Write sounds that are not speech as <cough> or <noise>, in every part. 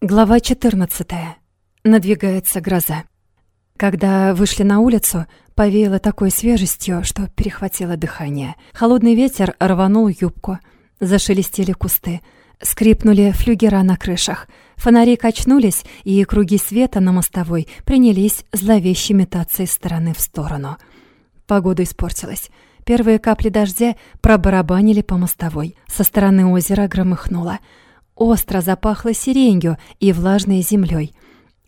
Глава 14. Надвигается гроза. Когда вышли на улицу, повеяло такой свежестью, что перехватило дыхание. Холодный ветер рванул юбку. Зашелестели кусты. Скрипнули флюгера на крышах. Фонари качнулись, и круги света на мостовой принялись зловеще метаться из стороны в сторону. Погода испортилась. Первые капли дождя пробарабанили по мостовой. Со стороны озера громыхнуло. Остро запахло сиренью и влажной землей.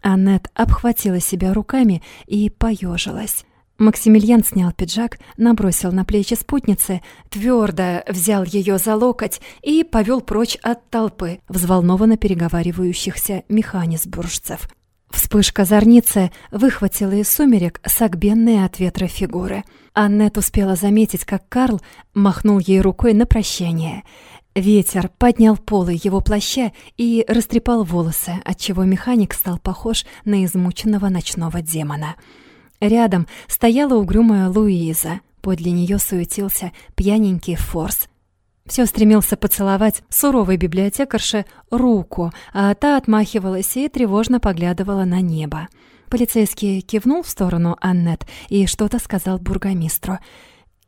Аннет обхватила себя руками и поежилась. Максимилиан снял пиджак, набросил на плечи спутницы, твердо взял ее за локоть и повел прочь от толпы, взволнованно переговаривающихся механизбуржцев. Вспышка зорницы выхватила из сумерек согбенные от ветра фигуры. Аннет успела заметить, как Карл махнул ей рукой на прощание. Ветер поднял полы его плаща и растрепал волосы, отчего механик стал похож на измученного ночного демона. Рядом стояла угрюмая Луиза. Подле нее суетился пьяненький Форс. Все стремился поцеловать суровой библиотекарше руку, а та отмахивалась и тревожно поглядывала на небо. Полицейский кивнул в сторону Аннет и что-то сказал бургомистру —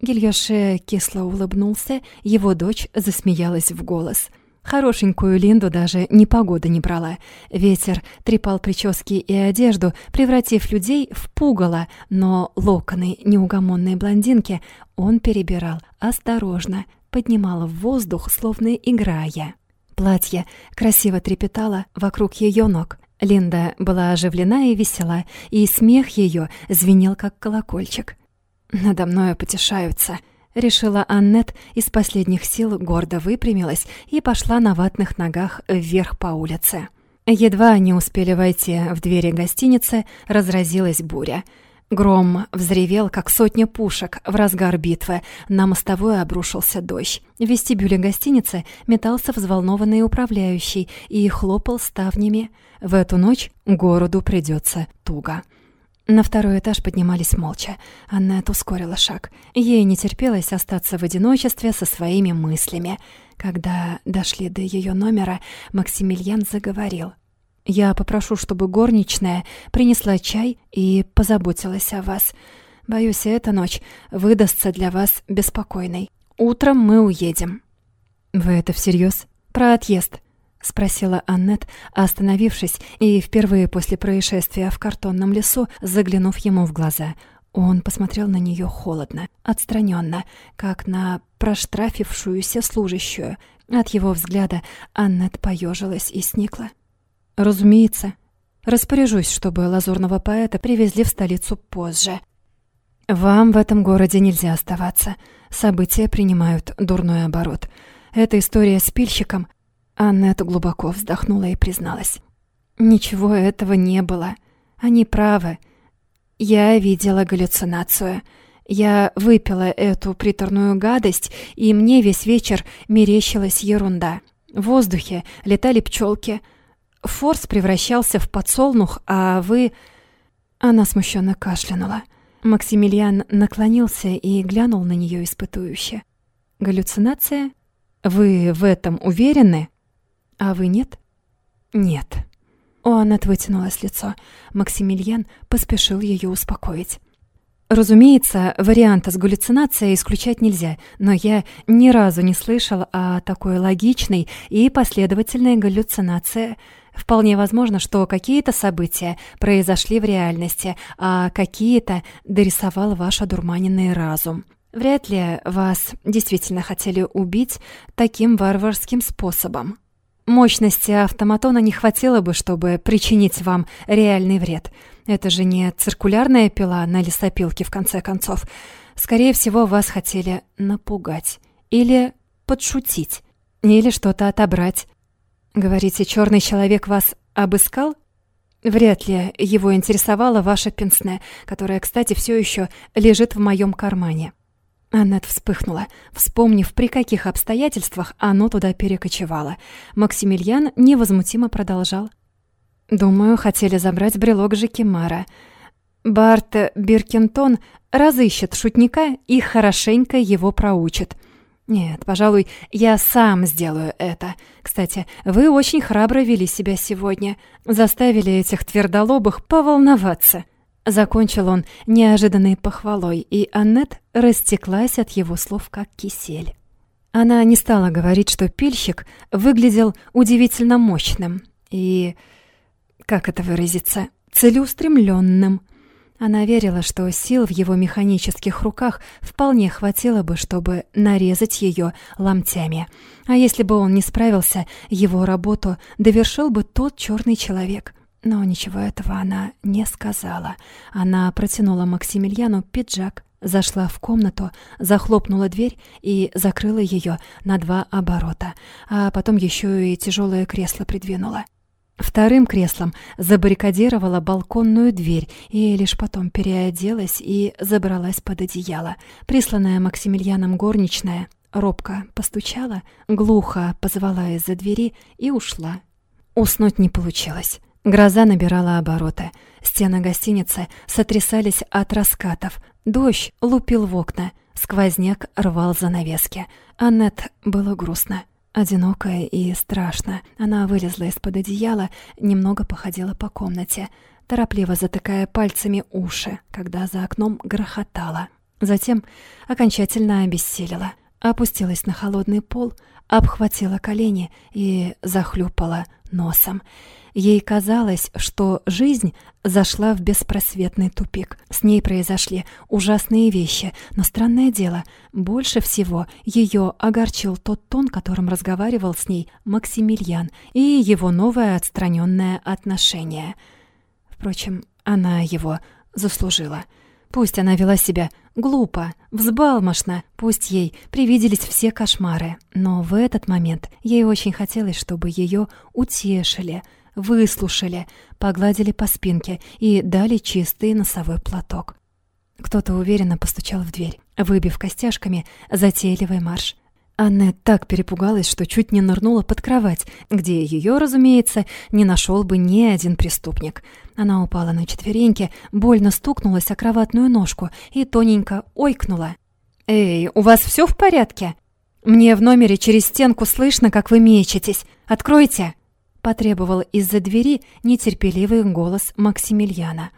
Гильоше кисло улыбнулся, его дочь засмеялась в голос. Хорошенькую Линду даже непогода не брала. Ветер трепал прически и одежду, превратив людей в пугало, но локоны неугомонной блондинки он перебирал осторожно, поднимал в воздух, словно играя. Платье красиво трепетало вокруг ее ног. Линда была оживлена и весела, и смех ее звенел, как колокольчик. «Надо мною потешаются», — решила Аннет, из последних сил гордо выпрямилась и пошла на ватных ногах вверх по улице. Едва они успели войти в двери гостиницы, разразилась буря. Гром взревел, как сотня пушек в разгар битвы. На мостовую обрушился дождь. В вестибюле гостиницы метался взволнованный управляющий и хлопал ставнями. В эту ночь городу придется туго. На второй этаж поднимались молча. Аннет ускорила шаг. Ей не терпелось остаться в одиночестве со своими мыслями. Когда дошли до ее номера, Максимилиан заговорил. «Я попрошу, чтобы горничная принесла чай и позаботилась о вас. Боюсь, эта ночь выдастся для вас беспокойной. Утром мы уедем». «Вы это всерьез? Про отъезд?» — спросила Аннет, остановившись и впервые после происшествия в картонном лесу, заглянув ему в глаза. Он посмотрел на нее холодно, отстраненно, как на проштрафившуюся служащую. От его взгляда Аннет поежилась и сникла. «Разумеется. Распоряжусь, чтобы лазурного поэта привезли в столицу позже. Вам в этом городе нельзя оставаться. События принимают дурной оборот. Эта история с пильщиком — Аннет глубоко вздохнула и призналась. «Ничего этого не было. Они правы. Я видела галлюцинацию. Я выпила эту приторную гадость, и мне весь вечер мерещилась ерунда. В воздухе летали пчелки. Форс превращался в подсолнух, а вы...» Она смущенно кашлянула. Максимилиан наклонился и глянул на нее испытующе. «Галлюцинация? Вы в этом уверены?» А вы нет? Нет. О, она вытянулось лицо. Максимилиан поспешил ее успокоить. Разумеется, варианта с галлюцинацией исключать нельзя, но я ни разу не слышал о такой логичной и последовательной галлюцинации. Вполне возможно, что какие-то события произошли в реальности, а какие-то дорисовал ваш одурманенный разум. Вряд ли вас действительно хотели убить таким варварским способом. Мощности автоматона не хватило бы, чтобы причинить вам реальный вред. Это же не циркулярная пила на лесопилке, в конце концов. Скорее всего, вас хотели напугать. Или подшутить. Или что-то отобрать. Говорите, черный человек вас обыскал? Вряд ли его интересовало ваше пенсне, которое, кстати, все еще лежит в моем кармане. Аннет вспыхнула, вспомнив, при каких обстоятельствах оно туда перекочевало. Максимилиан невозмутимо продолжал. «Думаю, хотели забрать брелок Жекимара. Барт Биркентон разыщет шутника и хорошенько его проучит. «Нет, пожалуй, я сам сделаю это. Кстати, вы очень храбро вели себя сегодня. Заставили этих твердолобых поволноваться». Закончил он неожиданной похвалой, и Аннет растеклась от его слов, как кисель. Она не стала говорить, что пильщик выглядел удивительно мощным и, как это выразиться, целеустремленным. Она верила, что сил в его механических руках вполне хватило бы, чтобы нарезать ее ломтями. А если бы он не справился, его работу довершил бы тот черный человек. Но ничего этого она не сказала. Она протянула Максимилиану пиджак, зашла в комнату, захлопнула дверь и закрыла ее на два оборота, а потом еще и тяжелое кресло придвинула. Вторым креслом забаррикадировала балконную дверь и лишь потом переоделась и забралась под одеяло. Присланная Максимилианом горничная робко постучала, глухо позвала из-за двери и ушла. Уснуть не получилось. Гроза набирала обороты. Стены гостиницы сотрясались от раскатов. Дождь лупил в окна. Сквозняк рвал занавески. Аннет было грустно. Одинокая и страшно. Она вылезла из-под одеяла, немного походила по комнате, торопливо затыкая пальцами уши, когда за окном грохотало. Затем окончательно обессилила. Опустилась на холодный пол, обхватила колени и захлюпала носом. Ей казалось, что жизнь зашла в беспросветный тупик. С ней произошли ужасные вещи, но странное дело, больше всего ее огорчил тот тон, которым разговаривал с ней Максимилиан, и его новое отстраненное отношение. Впрочем, она его заслужила. Пусть она вела себя глупо, взбалмошно, пусть ей привиделись все кошмары, но в этот момент ей очень хотелось, чтобы ее утешили — выслушали, погладили по спинке и дали чистый носовой платок. Кто-то уверенно постучал в дверь, выбив костяшками затейливый марш. Анна так перепугалась, что чуть не нырнула под кровать, где ее, разумеется, не нашел бы ни один преступник. Она упала на четвереньки, больно стукнулась о кроватную ножку и тоненько ойкнула. «Эй, у вас все в порядке? Мне в номере через стенку слышно, как вы мечетесь. Откройте!» потребовал из-за двери нетерпеливый голос Максимилиана.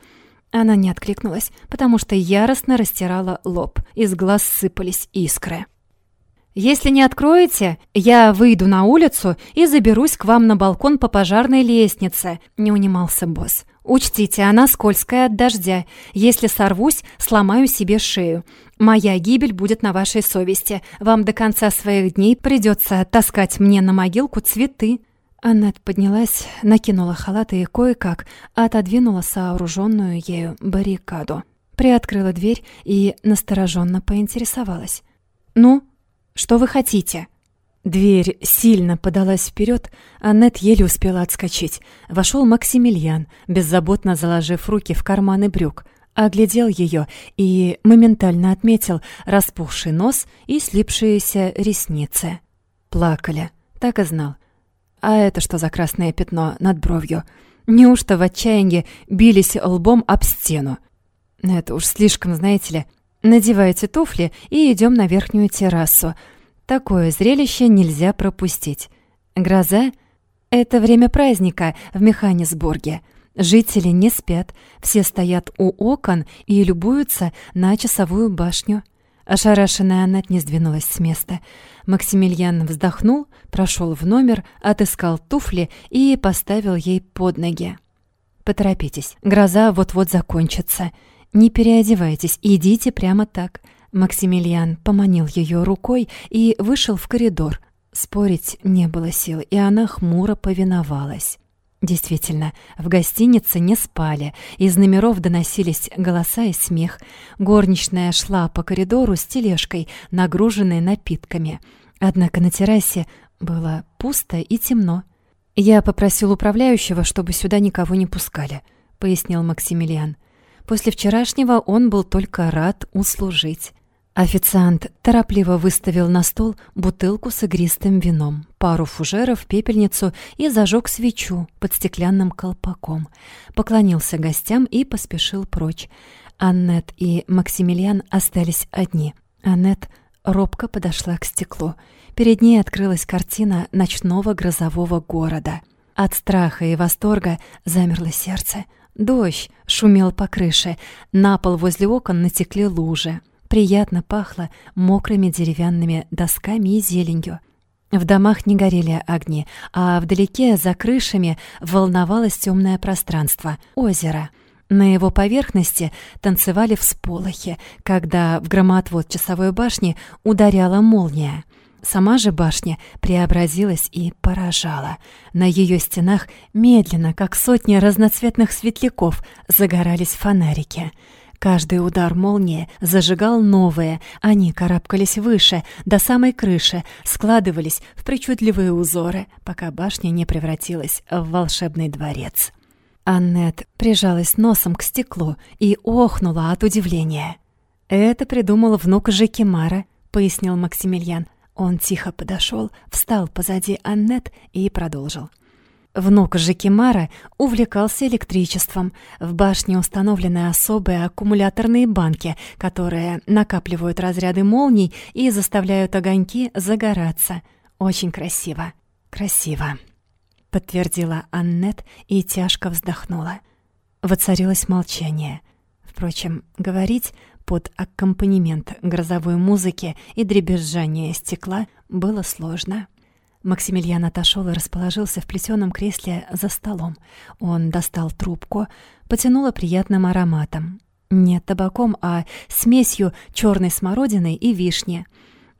Она не откликнулась, потому что яростно растирала лоб, из глаз сыпались искры. «Если не откроете, я выйду на улицу и заберусь к вам на балкон по пожарной лестнице», — не унимался босс. «Учтите, она скользкая от дождя. Если сорвусь, сломаю себе шею. Моя гибель будет на вашей совести. Вам до конца своих дней придется таскать мне на могилку цветы». Аннет поднялась, накинула халат и кое-как отодвинула сооруженную ею баррикаду. Приоткрыла дверь и настороженно поинтересовалась. «Ну, что вы хотите?» Дверь сильно подалась вперед, Аннет еле успела отскочить. Вошел Максимилиан, беззаботно заложив руки в карманы брюк, оглядел ее и моментально отметил распухший нос и слипшиеся ресницы. Плакали, так и знал. А это что за красное пятно над бровью? Неужто в отчаянии бились лбом об стену? Это уж слишком, знаете ли. Надевайте туфли и идем на верхнюю террасу. Такое зрелище нельзя пропустить. Гроза — это время праздника в Механисбурге. Жители не спят, все стоят у окон и любуются на часовую башню. Ошарашенная Аннет не сдвинулась с места. Максимилиан вздохнул, прошел в номер, отыскал туфли и поставил ей под ноги. «Поторопитесь, гроза вот-вот закончится. Не переодевайтесь, идите прямо так». Максимилиан поманил ее рукой и вышел в коридор. Спорить не было сил, и она хмуро повиновалась. Действительно, в гостинице не спали, из номеров доносились голоса и смех. Горничная шла по коридору с тележкой, нагруженной напитками. Однако на террасе было пусто и темно. «Я попросил управляющего, чтобы сюда никого не пускали», — пояснил Максимилиан. После вчерашнего он был только рад услужить. Официант торопливо выставил на стол бутылку с игристым вином, пару фужеров, пепельницу и зажег свечу под стеклянным колпаком. Поклонился гостям и поспешил прочь. Аннет и Максимилиан остались одни. Аннет робко подошла к стеклу. Перед ней открылась картина ночного грозового города. От страха и восторга замерло сердце. Дождь шумел по крыше, на пол возле окон натекли лужи. Приятно пахло мокрыми деревянными досками и зеленью. В домах не горели огни, а вдалеке, за крышами, волновалось темное пространство — озеро. На его поверхности танцевали всполохи, когда в громоотвод часовой башни ударяла молния. Сама же башня преобразилась и поражала. На ее стенах медленно, как сотни разноцветных светляков, загорались фонарики — Каждый удар молнии зажигал новые, они карабкались выше, до самой крыши, складывались в причудливые узоры, пока башня не превратилась в волшебный дворец. Аннет прижалась носом к стеклу и охнула от удивления. «Это придумал внук Жекимара», — пояснил Максимилиан. Он тихо подошел, встал позади Аннет и продолжил. Внук Жекимара увлекался электричеством. В башне установлены особые аккумуляторные банки, которые накапливают разряды молний и заставляют огоньки загораться. Очень красиво. Красиво. Подтвердила Аннет и тяжко вздохнула. Воцарилось молчание. Впрочем, говорить под аккомпанемент грозовой музыки и дребезжания стекла было сложно. Максимилиан отошел и расположился в плетеном кресле за столом. Он достал трубку, потянуло приятным ароматом. Не табаком, а смесью черной смородины и вишни.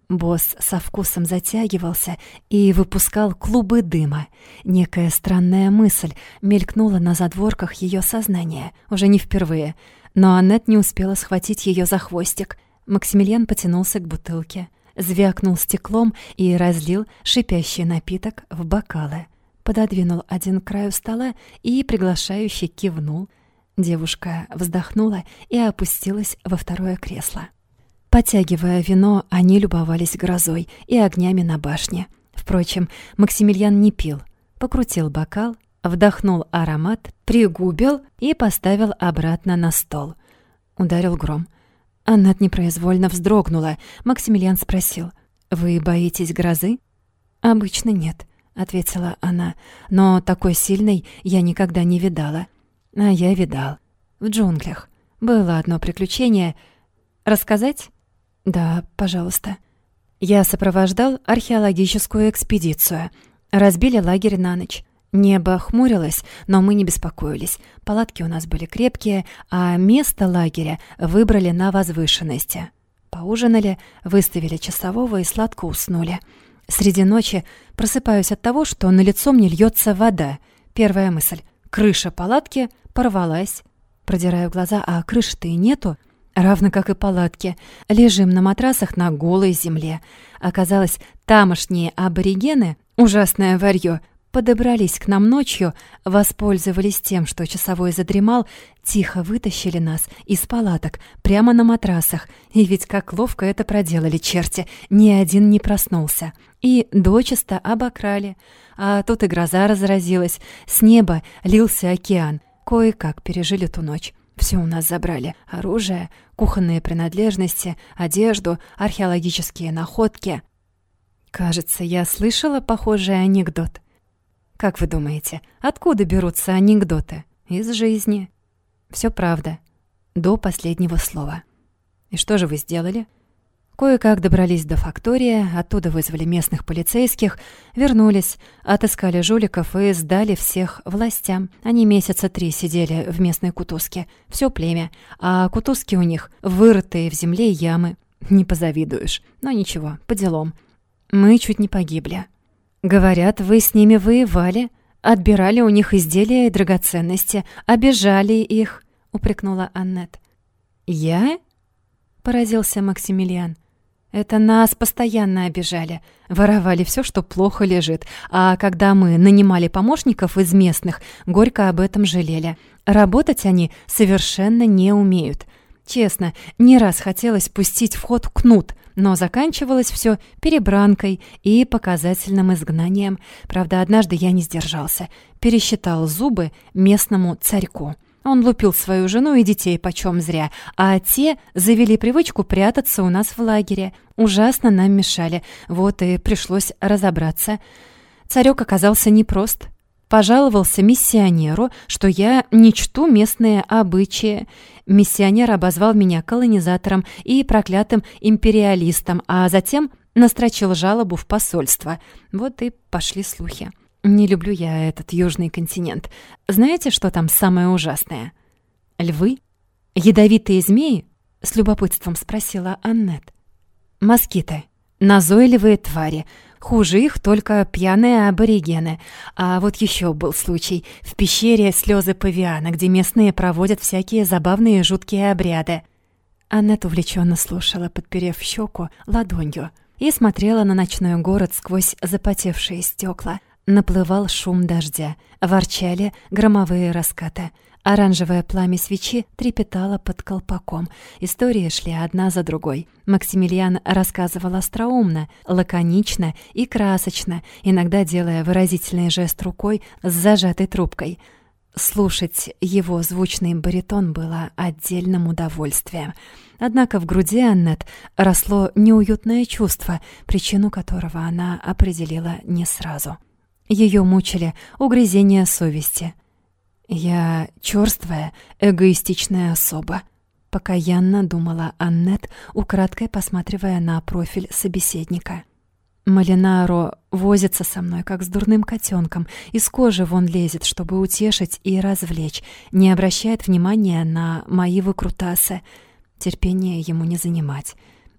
Босс со вкусом затягивался и выпускал клубы дыма. Некая странная мысль мелькнула на задворках ее сознания, уже не впервые, но Аннет не успела схватить ее за хвостик. Максимилиан потянулся к бутылке звякнул стеклом и разлил шипящий напиток в бокалы. Пододвинул один к краю стола и приглашающе кивнул. Девушка вздохнула и опустилась во второе кресло. Потягивая вино, они любовались грозой и огнями на башне. Впрочем, Максимилиан не пил. Покрутил бокал, вдохнул аромат, пригубил и поставил обратно на стол. Ударил гром. Аннат непроизвольно вздрогнула. Максимилиан спросил. «Вы боитесь грозы?» «Обычно нет», — ответила она. «Но такой сильной я никогда не видала». «А я видал. В джунглях. Было одно приключение. Рассказать?» «Да, пожалуйста». Я сопровождал археологическую экспедицию. Разбили лагерь на ночь. Небо хмурилось, но мы не беспокоились. Палатки у нас были крепкие, а место лагеря выбрали на возвышенности. Поужинали, выставили часового и сладко уснули. Среди ночи просыпаюсь от того, что на лицо мне льется вода. Первая мысль — крыша палатки порвалась. Продираю глаза, а крыши-то и нету. Равно как и палатки. Лежим на матрасах на голой земле. Оказалось, тамошние аборигены, ужасное варьё, подобрались к нам ночью, воспользовались тем, что часовой задремал, тихо вытащили нас из палаток прямо на матрасах. И ведь как ловко это проделали черти, ни один не проснулся. И дочисто обокрали. А тут и гроза разразилась, с неба лился океан. Кое-как пережили ту ночь. Все у нас забрали. Оружие, кухонные принадлежности, одежду, археологические находки. Кажется, я слышала похожий анекдот. Как вы думаете, откуда берутся анекдоты? Из жизни. Все правда. До последнего слова. И что же вы сделали? Кое-как добрались до фактории, оттуда вызвали местных полицейских, вернулись, отыскали жуликов и сдали всех властям. Они месяца три сидели в местной кутузке. Все племя. А кутузки у них вырытые в земле ямы. Не позавидуешь. Но ничего, по делам. Мы чуть не погибли. «Говорят, вы с ними воевали, отбирали у них изделия и драгоценности, обижали их», — упрекнула Аннет. «Я?» — поразился Максимилиан. «Это нас постоянно обижали, воровали все, что плохо лежит, а когда мы нанимали помощников из местных, горько об этом жалели. Работать они совершенно не умеют. Честно, не раз хотелось пустить в ход кнут, но заканчивалось все перебранкой и показательным изгнанием. Правда, однажды я не сдержался, пересчитал зубы местному царьку. Он лупил свою жену и детей почем зря, а те завели привычку прятаться у нас в лагере. Ужасно нам мешали, вот и пришлось разобраться. Царек оказался непрост. Пожаловался миссионеру, что я не чту местные обычаи. Миссионер обозвал меня колонизатором и проклятым империалистом, а затем настрочил жалобу в посольство. Вот и пошли слухи. Не люблю я этот южный континент. Знаете, что там самое ужасное? Львы? Ядовитые змеи? С любопытством спросила Аннет. Москиты. Назойливые твари. Хуже их только пьяные аборигены. А вот еще был случай в пещере слезы павиана, где местные проводят всякие забавные жуткие обряды. Аннет увлеченно слушала, подперев щеку ладонью, и смотрела на ночной город сквозь запотевшие стекла. Наплывал шум дождя, ворчали громовые раскаты — Оранжевое пламя свечи трепетало под колпаком. Истории шли одна за другой. Максимилиан рассказывал остроумно, лаконично и красочно, иногда делая выразительный жест рукой с зажатой трубкой. Слушать его звучный баритон было отдельным удовольствием. Однако в груди Аннет росло неуютное чувство, причину которого она определила не сразу. Ее мучили угрызения совести — «Я чёрствая, эгоистичная особа», — покаянно думала Аннет, украдкой посматривая на профиль собеседника. Малинаро возится со мной, как с дурным котенком, из кожи вон лезет, чтобы утешить и развлечь, не обращает внимания на мои выкрутасы. Терпение ему не занимать.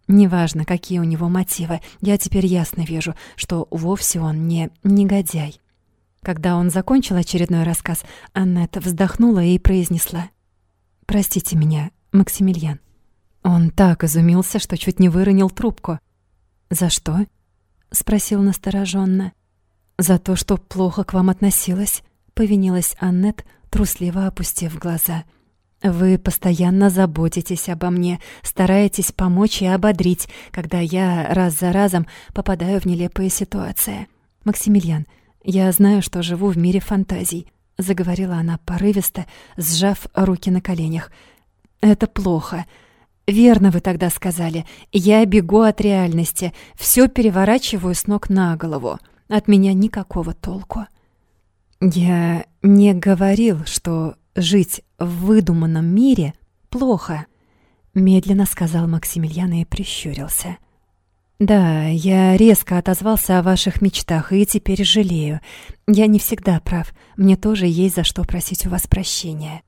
Неважно, какие у него мотивы, я теперь ясно вижу, что вовсе он не негодяй. Когда он закончил очередной рассказ, Аннет вздохнула и произнесла. «Простите меня, Максимилиан». Он так изумился, что чуть не выронил трубку. «За что?» — спросил настороженно. «За то, что плохо к вам относилась», — повинилась Аннет, трусливо опустив глаза. «Вы постоянно заботитесь обо мне, стараетесь помочь и ободрить, когда я раз за разом попадаю в нелепые ситуации. Максимилиан, «Я знаю, что живу в мире фантазий», — заговорила она порывисто, сжав руки на коленях. «Это плохо. Верно вы тогда сказали. Я бегу от реальности, все переворачиваю с ног на голову. От меня никакого толку». «Я не говорил, что жить в выдуманном мире плохо», — медленно сказал Максимилиан и прищурился. «Да, я резко отозвался о ваших мечтах и теперь жалею. Я не всегда прав. Мне тоже есть за что просить у вас прощения.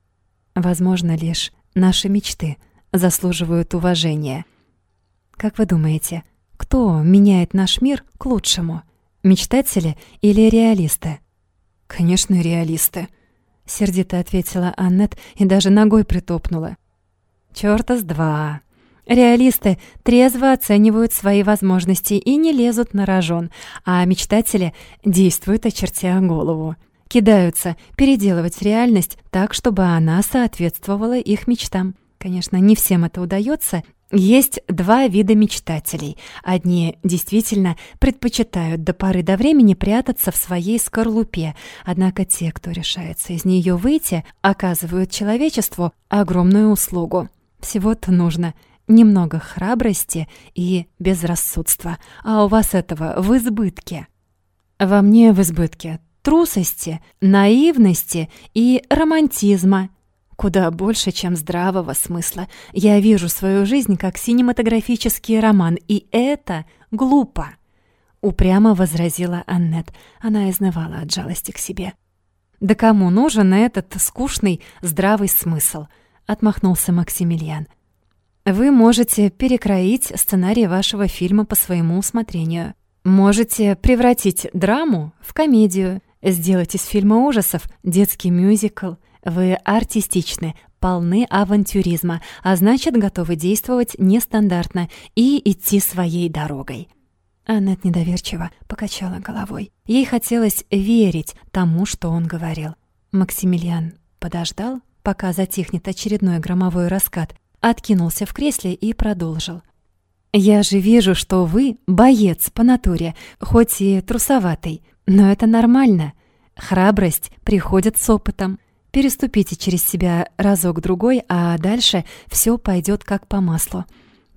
Возможно, лишь наши мечты заслуживают уважения. Как вы думаете, кто меняет наш мир к лучшему? Мечтатели или реалисты?» «Конечно, реалисты», — сердито ответила Аннет и даже ногой притопнула. «Чёрта с два!» Реалисты трезво оценивают свои возможности и не лезут на рожон, а мечтатели действуют, очертя голову. Кидаются переделывать реальность так, чтобы она соответствовала их мечтам. Конечно, не всем это удается. Есть два вида мечтателей. Одни действительно предпочитают до поры до времени прятаться в своей скорлупе, однако те, кто решается из нее выйти, оказывают человечеству огромную услугу. Всего-то нужно немного храбрости и безрассудства, а у вас этого в избытке. Во мне в избытке трусости, наивности и романтизма. Куда больше, чем здравого смысла. Я вижу свою жизнь как синематографический роман, и это глупо. Упрямо возразила Аннет. Она изнывала от жалости к себе. «Да кому нужен этот скучный здравый смысл?» — отмахнулся Максимилиан. Вы можете перекроить сценарий вашего фильма по своему усмотрению. Можете превратить драму в комедию, сделать из фильма ужасов детский мюзикл. Вы артистичны, полны авантюризма, а значит, готовы действовать нестандартно и идти своей дорогой. Аннет недоверчиво покачала головой. Ей хотелось верить тому, что он говорил. Максимилиан подождал, пока затихнет очередной громовой раскат, откинулся в кресле и продолжил. «Я же вижу, что вы боец по натуре, хоть и трусоватый, но это нормально. Храбрость приходит с опытом. Переступите через себя разок-другой, а дальше все пойдет как по маслу.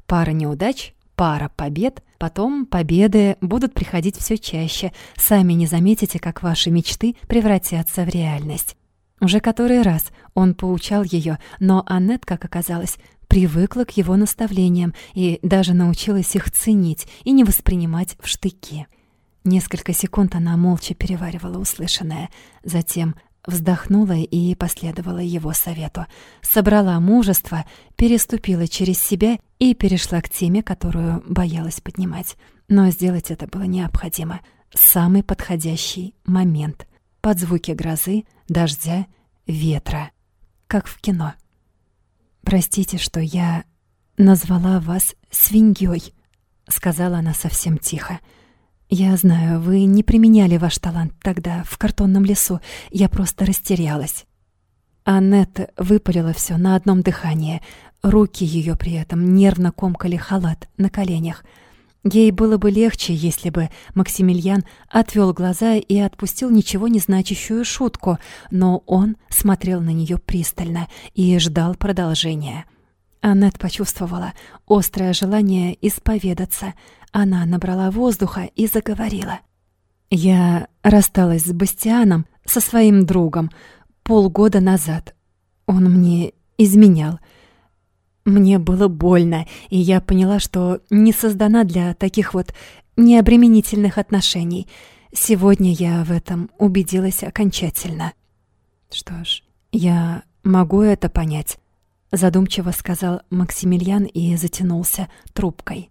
Пара неудач, пара побед, потом победы будут приходить все чаще. Сами не заметите, как ваши мечты превратятся в реальность. Уже который раз он поучал ее, но Аннет, как оказалось, привыкла к его наставлениям и даже научилась их ценить и не воспринимать в штыки. Несколько секунд она молча переваривала услышанное, затем вздохнула и последовала его совету. Собрала мужество, переступила через себя и перешла к теме, которую боялась поднимать. Но сделать это было необходимо. Самый подходящий момент. Под звуки грозы, дождя, ветра. Как в кино. «Простите, что я назвала вас свиньей», — сказала она совсем тихо. «Я знаю, вы не применяли ваш талант тогда, в картонном лесу. Я просто растерялась». Аннет выпалила все на одном дыхании. Руки ее при этом нервно комкали халат на коленях. Ей было бы легче, если бы Максимилиан отвел глаза и отпустил ничего не значащую шутку, но он смотрел на нее пристально и ждал продолжения. Аннет почувствовала острое желание исповедаться. Она набрала воздуха и заговорила. «Я рассталась с Бастианом, со своим другом, полгода назад. Он мне изменял. Мне было больно, и я поняла, что не создана для таких вот необременительных отношений. Сегодня я в этом убедилась окончательно. Что ж, я могу это понять, задумчиво сказал Максимилиан и затянулся трубкой.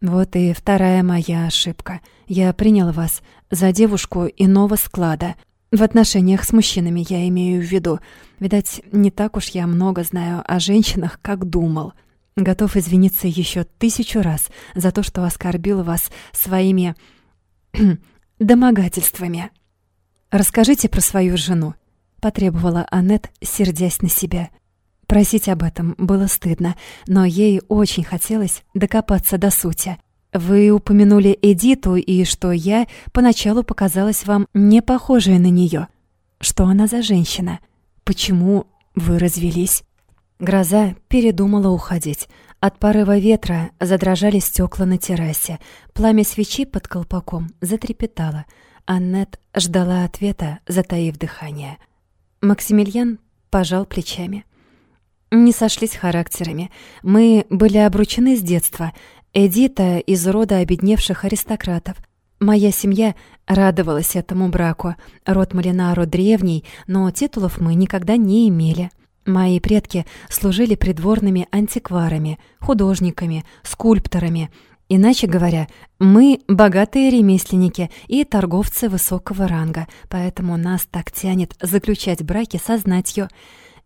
Вот и вторая моя ошибка. Я принял вас за девушку иного склада, в отношениях с мужчинами я имею в виду. Видать, не так уж я много знаю о женщинах, как думал. Готов извиниться еще тысячу раз за то, что оскорбил вас своими <clears throat> домогательствами. Расскажите про свою жену, потребовала Аннет, сердясь на себя. Просить об этом было стыдно, но ей очень хотелось докопаться до сути. Вы упомянули Эдиту и что я поначалу показалась вам не похожей на нее. Что она за женщина? Почему вы развелись? Гроза передумала уходить. От порыва ветра задрожали стекла на террасе. Пламя свечи под колпаком затрепетало. Аннет ждала ответа, затаив дыхание. Максимилиан пожал плечами. Не сошлись характерами. Мы были обручены с детства. Эдита из рода обедневших аристократов. Моя семья радовалась этому браку. Род Малинаро древний, но титулов мы никогда не имели. Мои предки служили придворными антикварами, художниками, скульпторами. Иначе говоря, мы богатые ремесленники и торговцы высокого ранга, поэтому нас так тянет заключать браки со знатью.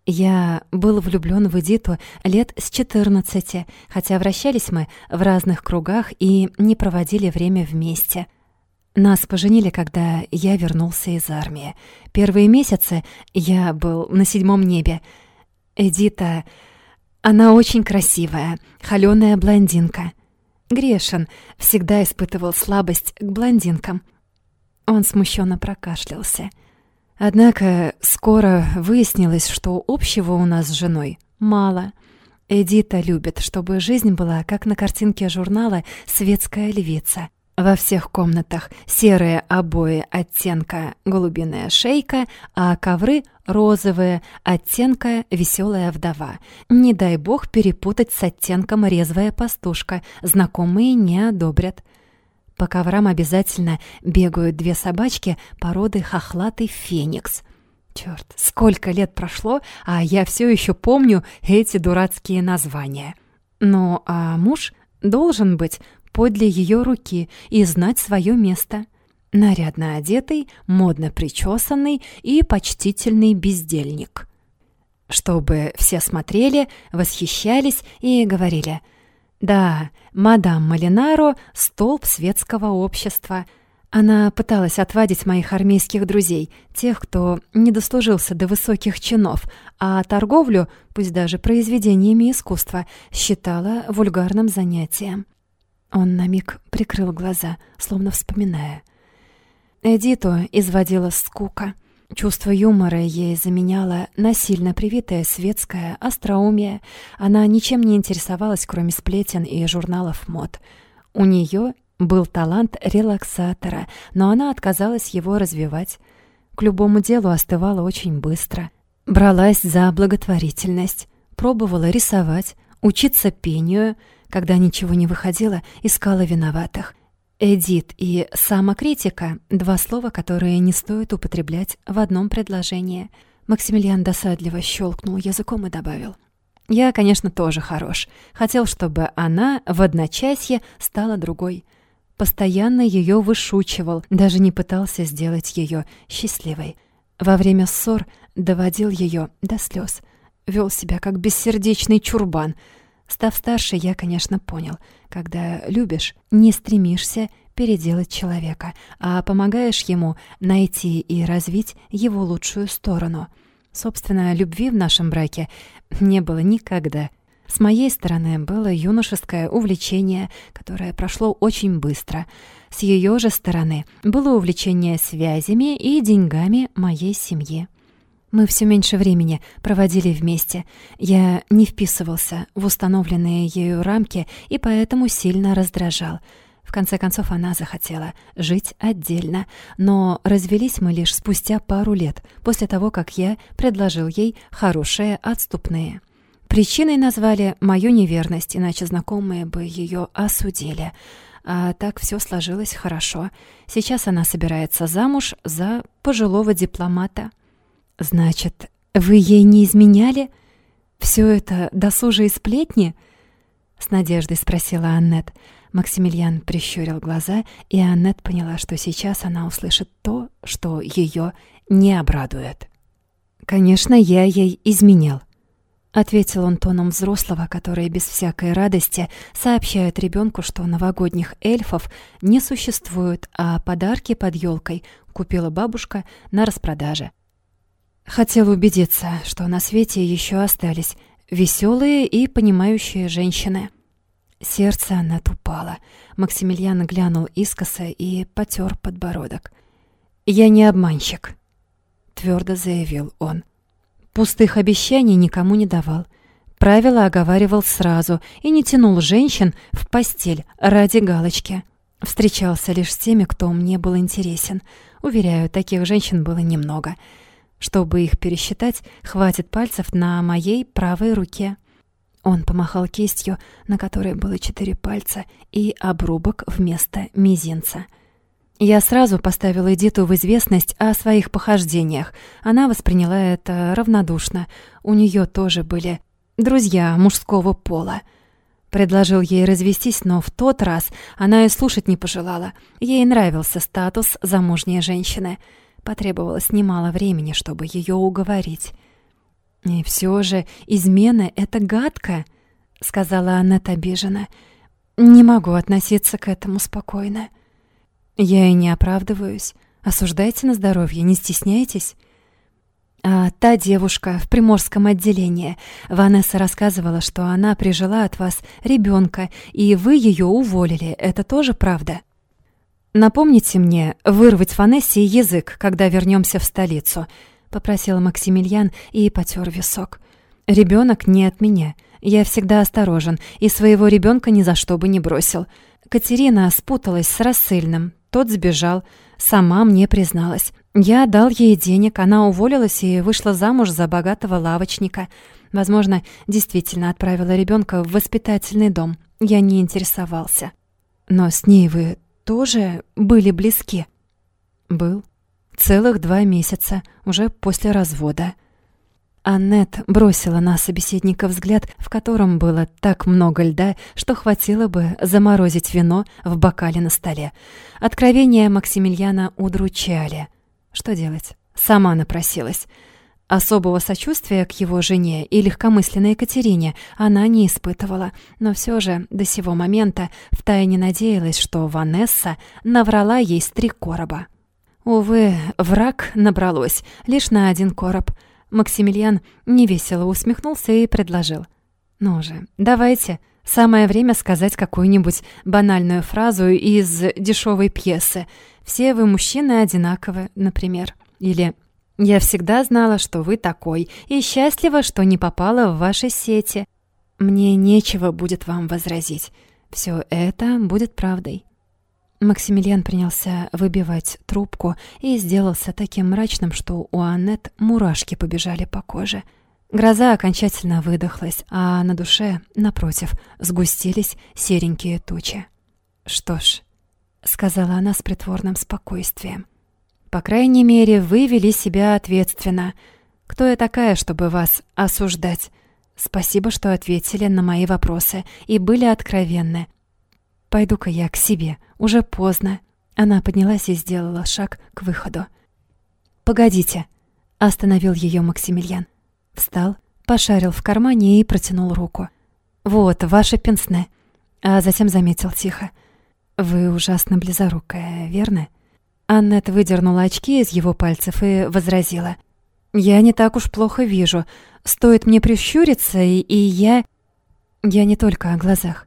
Я был влюблён в Эдиту лет с 14, хотя вращались мы в разных кругах и не проводили время вместе. Нас поженили, когда я вернулся из армии. Первые месяцы я был на седьмом небе. Эдита, она очень красивая, холёная блондинка. Грешин всегда испытывал слабость к блондинкам. Он смущенно прокашлялся. — Однако скоро выяснилось, что общего у нас с женой мало. Эдита любит, чтобы жизнь была, как на картинке журнала «Светская львица». Во всех комнатах серые обои оттенка голубиная шейка, а ковры розовые оттенка веселая вдова. Не дай бог перепутать с оттенком резвая пастушка, знакомые не одобрят. По коврам обязательно бегают две собачки породы хохлатый феникс. Черт, сколько лет прошло, а я все еще помню эти дурацкие названия. Ну, а муж должен быть подле ее руки и знать свое место. Нарядно одетый, модно причесанный и почтительный бездельник. Чтобы все смотрели, восхищались и говорили – да, мадам Малинаро — столб светского общества. Она пыталась отвадить моих армейских друзей, тех, кто не дослужился до высоких чинов, а торговлю, пусть даже произведениями искусства, считала вульгарным занятием. Он на миг прикрыл глаза, словно вспоминая. Эдиту изводила скука. Чувство юмора ей заменяло насильно привитое светское остроумие. Она ничем не интересовалась, кроме сплетен и журналов мод. У нее был талант релаксатора, но она отказалась его развивать. К любому делу остывала очень быстро. Бралась за благотворительность, пробовала рисовать, учиться пению. Когда ничего не выходило, искала виноватых — Эдит и самокритика — два слова, которые не стоит употреблять в одном предложении. Максимилиан досадливо щелкнул языком и добавил. «Я, конечно, тоже хорош. Хотел, чтобы она в одночасье стала другой. Постоянно ее вышучивал, даже не пытался сделать ее счастливой. Во время ссор доводил ее до слез. Вел себя как бессердечный чурбан — Став старше, я, конечно, понял, когда любишь, не стремишься переделать человека, а помогаешь ему найти и развить его лучшую сторону. Собственно, любви в нашем браке не было никогда. С моей стороны было юношеское увлечение, которое прошло очень быстро. С ее же стороны было увлечение связями и деньгами моей семьи. Мы все меньше времени проводили вместе. Я не вписывался в установленные ею рамки и поэтому сильно раздражал. В конце концов, она захотела жить отдельно, но развелись мы лишь спустя пару лет, после того, как я предложил ей хорошие отступные. Причиной назвали мою неверность, иначе знакомые бы ее осудили. А так все сложилось хорошо. Сейчас она собирается замуж за пожилого дипломата. «Значит, вы ей не изменяли? Все это досужие сплетни?» С надеждой спросила Аннет. Максимилиан прищурил глаза, и Аннет поняла, что сейчас она услышит то, что ее не обрадует. «Конечно, я ей изменял», — ответил он тоном взрослого, который без всякой радости сообщает ребенку, что новогодних эльфов не существует, а подарки под елкой купила бабушка на распродаже. Хотел убедиться, что на свете еще остались веселые и понимающие женщины. Сердце натупало. Максимилиан глянул искоса и потер подбородок. «Я не обманщик», — твердо заявил он. Пустых обещаний никому не давал. Правила оговаривал сразу и не тянул женщин в постель ради галочки. Встречался лишь с теми, кто мне был интересен. Уверяю, таких женщин было немного — чтобы их пересчитать, хватит пальцев на моей правой руке. Он помахал кистью, на которой было четыре пальца, и обрубок вместо мизинца. Я сразу поставила Эдиту в известность о своих похождениях. Она восприняла это равнодушно. У нее тоже были друзья мужского пола. Предложил ей развестись, но в тот раз она и слушать не пожелала. Ей нравился статус замужней женщины — Потребовалось немало времени, чтобы ее уговорить. «И все же измена — это гадко», — сказала Аннет обиженно. «Не могу относиться к этому спокойно». «Я и не оправдываюсь. Осуждайте на здоровье, не стесняйтесь». А та девушка в приморском отделении. Ванесса рассказывала, что она прижила от вас ребенка, и вы ее уволили. Это тоже правда?» «Напомните мне вырвать Ванессе язык, когда вернемся в столицу», — попросил Максимилиан и потер висок. Ребенок не от меня. Я всегда осторожен и своего ребенка ни за что бы не бросил. Катерина спуталась с рассыльным. Тот сбежал. Сама мне призналась. Я дал ей денег, она уволилась и вышла замуж за богатого лавочника. Возможно, действительно отправила ребенка в воспитательный дом. Я не интересовался. Но с ней вы тоже были близки?» «Был. Целых два месяца, уже после развода». Аннет бросила на собеседника взгляд, в котором было так много льда, что хватило бы заморозить вино в бокале на столе. Откровения Максимилиана удручали. Что делать? Сама напросилась. Особого сочувствия к его жене и легкомысленной Екатерине она не испытывала, но все же до сего момента втайне надеялась, что Ванесса наврала ей с три короба. Увы, враг набралось лишь на один короб. Максимилиан невесело усмехнулся и предложил. «Ну же, давайте, самое время сказать какую-нибудь банальную фразу из дешевой пьесы. Все вы мужчины одинаковы, например. Или Я всегда знала, что вы такой, и счастлива, что не попала в ваши сети. Мне нечего будет вам возразить. Все это будет правдой». Максимилиан принялся выбивать трубку и сделался таким мрачным, что у Аннет мурашки побежали по коже. Гроза окончательно выдохлась, а на душе, напротив, сгустились серенькие тучи. «Что ж», — сказала она с притворным спокойствием, «по крайней мере, вы вели себя ответственно. Кто я такая, чтобы вас осуждать? Спасибо, что ответили на мои вопросы и были откровенны. Пойду-ка я к себе, уже поздно». Она поднялась и сделала шаг к выходу. «Погодите», — остановил ее Максимилиан. Встал, пошарил в кармане и протянул руку. «Вот, ваше пенсне». А затем заметил тихо. «Вы ужасно близорукая, верно?» Аннет выдернула очки из его пальцев и возразила. «Я не так уж плохо вижу. Стоит мне прищуриться, и, и я...» «Я не только о глазах.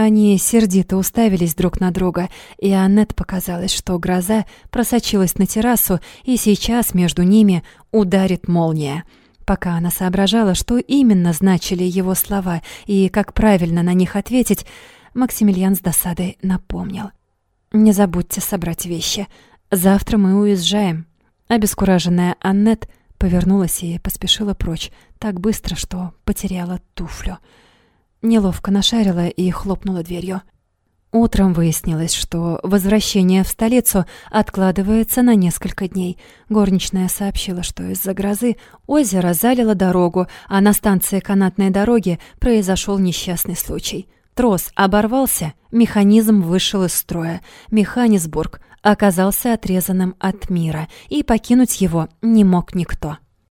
Они сердито уставились друг на друга, и Аннет показалось, что гроза просочилась на террасу, и сейчас между ними ударит молния. Пока она соображала, что именно значили его слова и как правильно на них ответить, Максимилиан с досадой напомнил. «Не забудьте собрать вещи. Завтра мы уезжаем». Обескураженная Аннет повернулась и поспешила прочь так быстро, что потеряла туфлю. Неловко нашарила и хлопнула дверью. Утром выяснилось, что возвращение в столицу откладывается на несколько дней. Горничная сообщила, что из-за грозы озеро залило дорогу, а на станции канатной дороги произошел несчастный случай. Трос оборвался, механизм вышел из строя. Механисбург оказался отрезанным от мира, и покинуть его не мог никто.